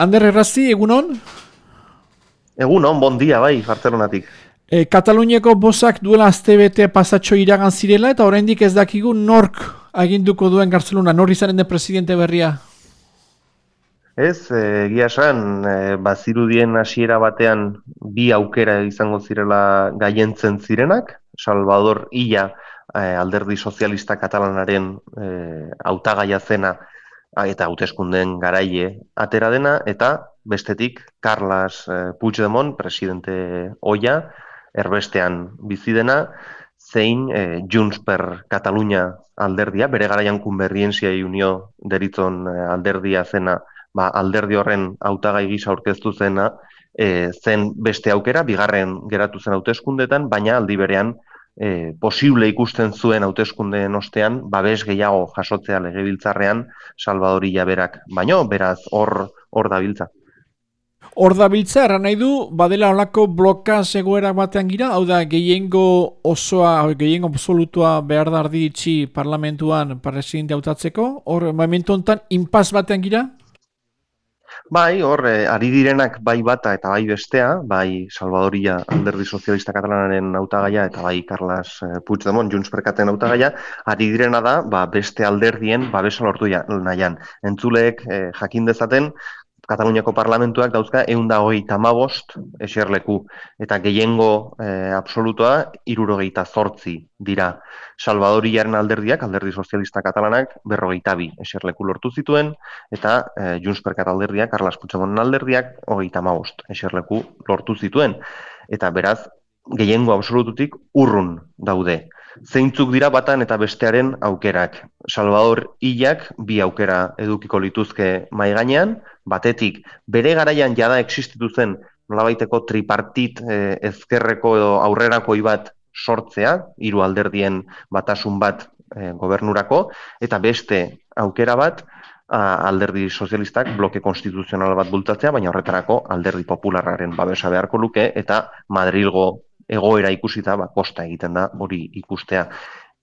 Ander Errazi, egunon? Egunon, bon dia, bai, Bartzelonatik. E, Kataluniako bozak duela azte pasatxo iragan zirela eta oraindik ez dakigu nork aginduko duen Gartzeluna, nor izanen den presidente berria? Ez, egia esan, e, bazirudien hasiera batean bi aukera izango zirela gaientzen zirenak, Salvador Illa e, alderdi sozialista katalanaren e, autagaia zena eta hauteskundeen garaie atera dena, eta bestetik Carlas e, Puigdemont, presidente oia, erbestean bizi dena, zein e, Junts per Catalunya alderdia, bere garaian i Unió deritzon e, alderdia zena, ba, alderdi horren hautagai gisa aurkeztu zena, e, zen beste aukera, bigarren geratu zen hauteskundetan, baina aldi berean e, posible ikusten zuen hauteskundeen ostean, babes gehiago jasotzea legebiltzarrean Salvadori berak, baino, beraz, hor hor dabiltza. Hor da biltza, erran nahi du, badela olako bloka zegoera batean gira, hau da, gehiengo osoa, gehiengo absolutua behar da ardi itxi parlamentuan presidente hautatzeko, hor, momentu honetan, inpaz batean gira? Bai, hor, eh, ari direnak bai bata eta bai bestea, bai Salvadoria alderdi sozialista katalanaren hautagaia eta bai Carles eh, Puigdemont Junts per Katen hautagaia, ari direna da, ba, beste alderdien babesa lortu nahian. Entzuleek eh, jakin dezaten, Kataluniako parlamentuak dauzka eunda hoi tamabost eserleku eta gehiengo e, absolutoa irurogeita zortzi dira. Salvadoriaren alderdiak, alderdi sozialista katalanak, berrogeita bi eserleku lortu zituen eta e, Junts per alderdiak, Carlas Puigdemont alderdiak, hogei tamabost eserleku lortu zituen. Eta beraz, gehiengo absolututik urrun daude zeintzuk dira batan eta bestearen aukerak. Salvador Illak bi aukera edukiko lituzke mai gainean, batetik bere garaian jada existitu zen nolabaiteko tripartit eh, ezkerreko edo aurrerako bat sortzea, hiru alderdien batasun bat eh, gobernurako, eta beste aukera bat, alderdi sozialistak bloke konstituzional bat bultatzea, baina horretarako alderdi popularraren babesa beharko luke, eta Madrilgo egoera ikusita, ba, kosta egiten da hori ikustea.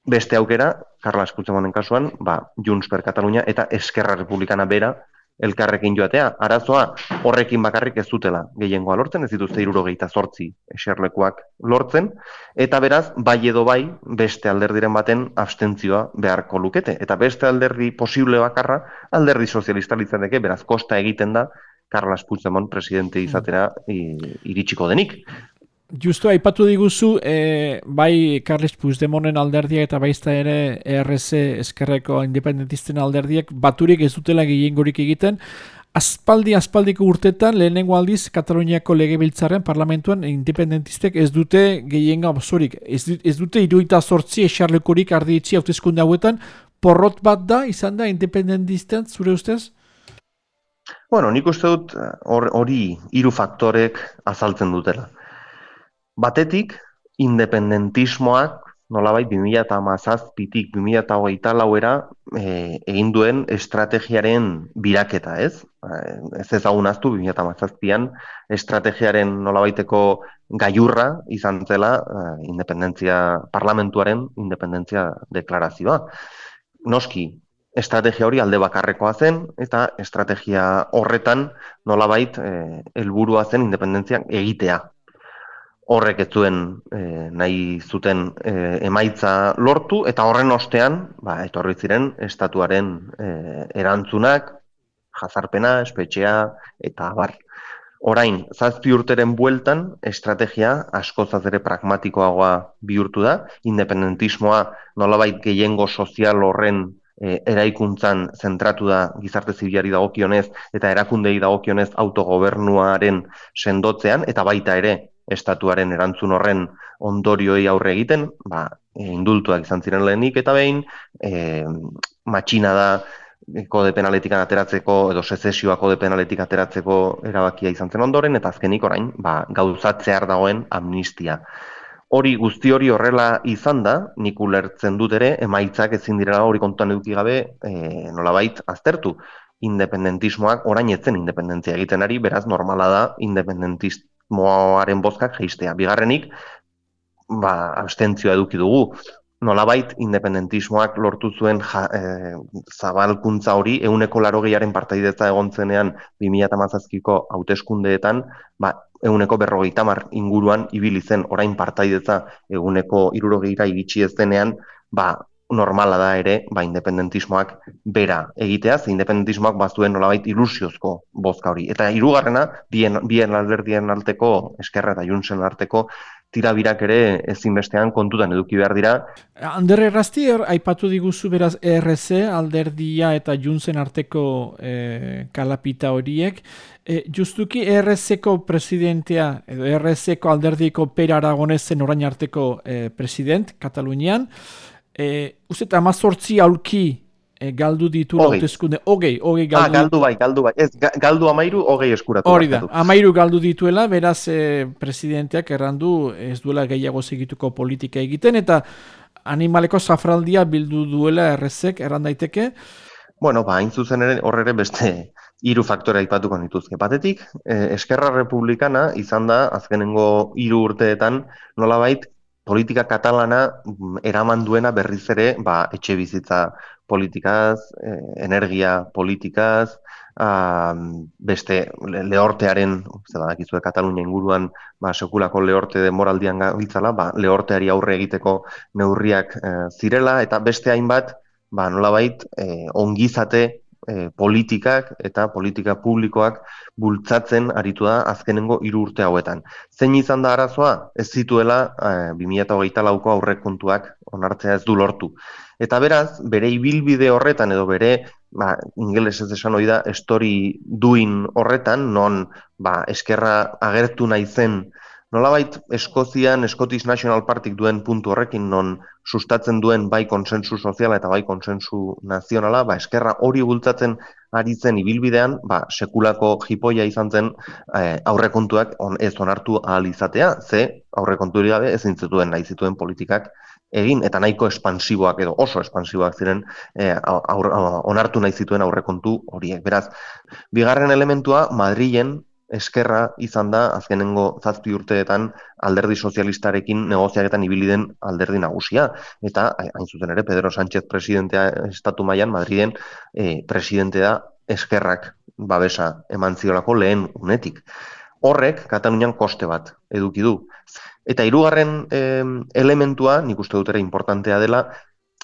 Beste aukera, Carles Puigdemonten kasuan, ba, Junts per Catalunya eta Eskerra Republikana bera elkarrekin joatea. Arazoa horrekin bakarrik ez dutela gehiengoa lortzen, ez dituzte irurogeita zortzi eserlekuak lortzen, eta beraz, bai edo bai, beste alderdiren baten abstentzioa beharko lukete. Eta beste alderdi posible bakarra, alderdi sozialista litzateke, beraz, kosta egiten da, Carles Puigdemont presidente izatera iritsiko denik. Justo aipatu diguzu, e, bai Carles Puigdemonen alderdiak eta baizta ere ERC eskerreko independentisten alderdiak baturik ez dutela gehiengorik egiten. Aspaldi, aspaldiko urtetan, lehenengo aldiz, Kataloniako legebiltzaren parlamentuan independentistek ez dute gehienga osorik. Ez, ez dute iruita sortzi esarlekorik ardi itxi hautezkunde hauetan, porrot bat da, izan da, independentisten, zure ustez? Bueno, nik uste dut hori hiru faktorek azaltzen dutela. Batetik, independentismoak, nolabait, 2008-tik 2008 lauera e, egin duen estrategiaren biraketa, ez? Eh, ez ezagun aztu, 2008an estrategiaren nolabaiteko gaiurra izan zela e, independentzia parlamentuaren independentzia deklarazioa. Noski, estrategia hori alde bakarrekoa zen, eta estrategia horretan nolabait helburua zen independentzia egitea, horrek ez zuen e, nahi zuten e, emaitza lortu eta horren ostean ba etorri ziren estatuaren e, erantzunak jazarpena, espetxea eta bar. Orain, zazpi urteren bueltan, estrategia askozaz ere pragmatikoagoa bihurtu da, independentismoa nolabait gehiengo sozial horren e, eraikuntzan zentratu da gizarte zibilari dagokionez eta erakundei dagokionez autogobernuaren sendotzean, eta baita ere estatuaren erantzun horren ondorioi aurre egiten, ba, e, indultuak izan ziren lehenik eta behin, e, matxina da kode penaletik ateratzeko edo sezesioa kode penaletik ateratzeko erabakia izan zen ondoren, eta azkenik orain ba, gauzatzear dagoen amnistia. Hori guzti hori horrela izan da, nik ulertzen dut ere, emaitzak ezin direla hori kontuan eduki gabe e, nolabait aztertu. Independentismoak orain etzen independentzia egiten ari, beraz normala da independentist, moaren bozkak geistea. Bigarrenik, ba, abstentzioa eduki dugu. nolabait independentismoak lortu zuen ja, e, zabalkuntza hori euneko laro gehiaren partaidetza egon zenean 2008ko hauteskundeetan, ba, euneko berrogeita mar inguruan ibili zen orain partaidetza eguneko irurogeira iritsi ez denean, ba, normala da ere, ba, independentismoak bera egitea, ze independentismoak bazuen nolabait ilusiozko bozka hori. Eta hirugarrena bien, bien alderdien arteko, eskerra eta junsen arteko, tirabirak ere ezinbestean kontutan eduki behar dira. Ander Errasti, er, aipatu diguzu beraz ERC, alderdia eta junzen arteko e, kalapita horiek. E, justuki ERC-ko presidentea, edo ERC-ko alderdiko pera aragonezen orain arteko e, president, Katalunian. E, Uzet, amazortzi aulki e, galdu ditu hautezkunde, hogei, hogei ah, galdu. Ah, galdu bai, galdu bai. Ez, galdu amairu, hogei eskuratu. Hori da, amairu galdu dituela, beraz e, presidenteak errandu ez duela gehiago segituko politika egiten, eta animaleko zafraldia bildu duela errezek, erran daiteke. Bueno, ba, hain zuzen ere, horre beste hiru faktore aipatuko dituzke. Batetik, eh, Eskerra Republikana izan da azkenengo hiru urteetan nolabait politika katalana mm, eraman duena berriz ere ba, etxe bizitza politikaz, eh, energia politikaz, beste lehortearen, ze badakizue Katalunia inguruan, ba, sekulako lehorte de moraldian gabiltzala, ba, lehorteari aurre egiteko neurriak eh, zirela, eta beste hainbat, ba, nolabait, eh, ongizate e, politikak eta politika publikoak bultzatzen aritu da azkenengo hiru urte hauetan. Zein izan da arazoa? Ez zituela e, 2008 lauko aurrekontuak onartzea ez du lortu. Eta beraz, bere ibilbide horretan edo bere, ba, ingeles ez esan hori da, story duin horretan, non ba, eskerra agertu nahi zen Nolabait, Eskozian, Scottish National Party duen puntu horrekin, non sustatzen duen bai konsensu soziala eta bai konsensu nazionala, ba, eskerra hori bultzatzen ari zen ibilbidean, ba, sekulako jipoia izan zen e, aurrekontuak on, ez onartu ahal izatea, ze aurrekontu hori gabe ezin zituen nahi zituen politikak egin, eta nahiko espansiboak edo oso espansiboak ziren e, onartu nahi zituen aurrekontu horiek. Beraz, bigarren elementua, Madrilen eskerra izan da azkenengo zazpi urteetan alderdi sozialistarekin negoziaketan ibili den alderdi nagusia. Eta, hain zuten ere, Pedro Sánchez presidentea estatu mailan Madriden e, presidentea eskerrak babesa eman ziolako lehen unetik. Horrek, Katalunian koste bat eduki du. Eta hirugarren elementua, nik uste dut ere importantea dela,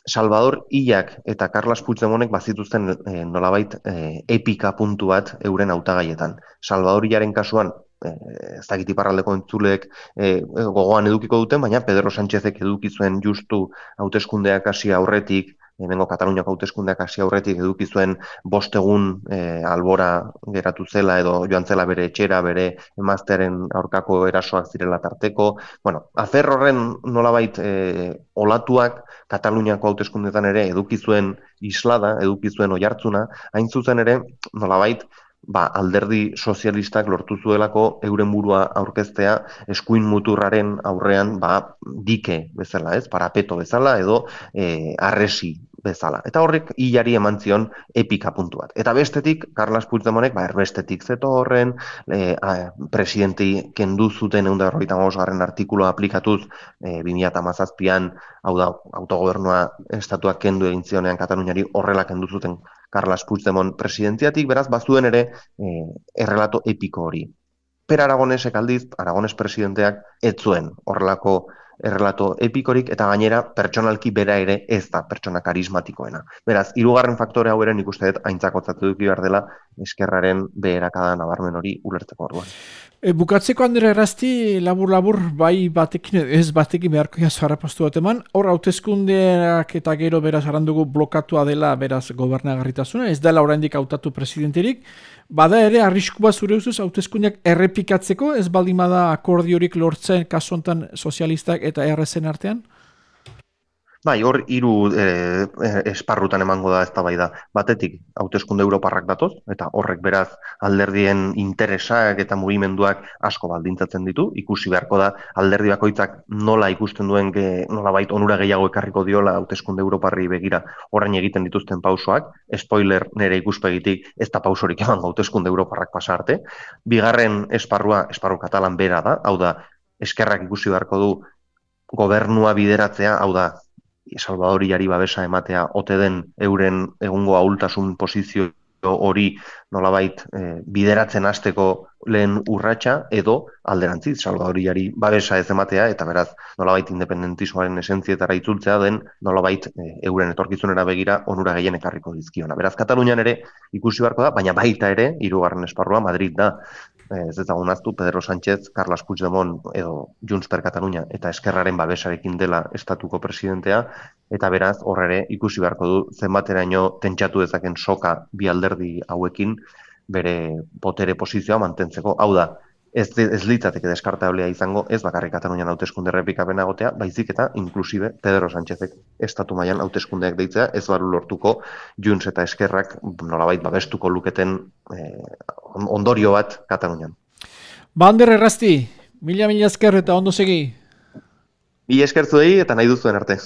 Salvador Illak eta Carlos Puigdemonek bazituzten e, nolabait e, epika puntu bat euren hautagaietan. Salvador Illaren kasuan e, ez dakit iparraldeko entzuleek e, gogoan edukiko duten, baina Pedro Sánchezek eduki zuen justu hauteskundeak hasi aurretik hemengo Kataluniako hauteskundeak hasi aurretik eduki zuen bost egun e, albora geratu zela edo joan zela bere etxera, bere emaztearen aurkako erasoak zirela tarteko. Bueno, afer horren nolabait e, olatuak Kataluniako hauteskundetan ere eduki zuen islada, eduki zuen oihartzuna, hain zuzen ere nolabait ba, alderdi sozialistak lortu zuelako euren burua aurkeztea eskuin muturraren aurrean ba, dike bezala, ez? Parapeto bezala edo e, arresi bezala. Eta horrek hilari eman zion epika puntu bat. Eta bestetik, Carlos Puigdemonek, ba, erbestetik zeto horren, e, a, presidenti kendu zuten egun da garren artikuloa aplikatuz e, 2008an, hau da, autogobernua estatuak kendu egin zionean Kataluniari horrela kendu zuten Carlos Puigdemont presidentziatik, beraz, bazuen ere e, errelato epiko hori. Per Aragonesek aldiz, Aragones presidenteak ez zuen horrelako errelato epikorik eta gainera pertsonalki bera ere ez da pertsona karismatikoena. Beraz, hirugarren faktore hau ere nik uste dut aintzakotzatu duki behar dela eskerraren beherakada nabarmen hori ulertzeko orduan. E, bukatzeko Andre Errazti, labur-labur, bai batekin, ez batekin beharko jazara postu bat eman. Hor, hautezkundeak eta gero beraz arandugu blokatua dela beraz gobernagarritasuna, ez dela oraindik hautatu presidenterik. Bada ere, arrisku bat zure usuz, hautezkundeak errepikatzeko, ez baldimada akordiorik lortzen kasontan sozialistak eta RSN artean? Bai, hor hiru e, esparrutan emango da eztabaida. Batetik hauteskunde europarrak datoz eta horrek beraz alderdien interesak eta mugimenduak asko baldintzatzen ditu. Ikusi beharko da alderdi bakoitzak nola ikusten duen ge, nola bait onura gehiago ekarriko diola hauteskunde europarri begira orain egiten dituzten pausoak. Spoiler nere ikuspegitik ez da pausorik eman hauteskunde europarrak pasa arte. Bigarren esparrua, esparru katalan bera da, hau da eskerrak ikusi beharko du gobernua bideratzea, hau da Salvadoriari babesa ematea ote den euren egungo ahultasun posizio hori nolabait e, bideratzen hasteko lehen urratsa edo alderantziz salvadoriari babesa ez ematea eta beraz nolabait independentismoaren esentzietara itzultzea den nolabait e, euren etorkizunera begira onura gehien ekarriko dizkiona. Beraz Katalunian ere ikusi beharko da, baina baita ere hirugarren esparrua Madrid da ez ezagun aztu, Pedro Sánchez, Carlos Puigdemont edo Junts per Catalunya eta eskerraren babesarekin dela estatuko presidentea, eta beraz horrere ikusi beharko du zenbateraino tentsatu dezaken soka bi alderdi hauekin bere potere posizioa mantentzeko. Hau da, ez, ez litzateke deskartablea izango, ez bakarrik Katalunian hauteskunde errepikapena gotea, baizik eta inklusive Pedro Sánchezek estatu mailan hauteskundeak deitzea, ez baru lortuko Junts eta Eskerrak nolabait babestuko luketen eh, ondorio bat Katalunian. Bander errazti, mila mila esker eta ondo segi. Mila eskertu eta nahi duzuen arte.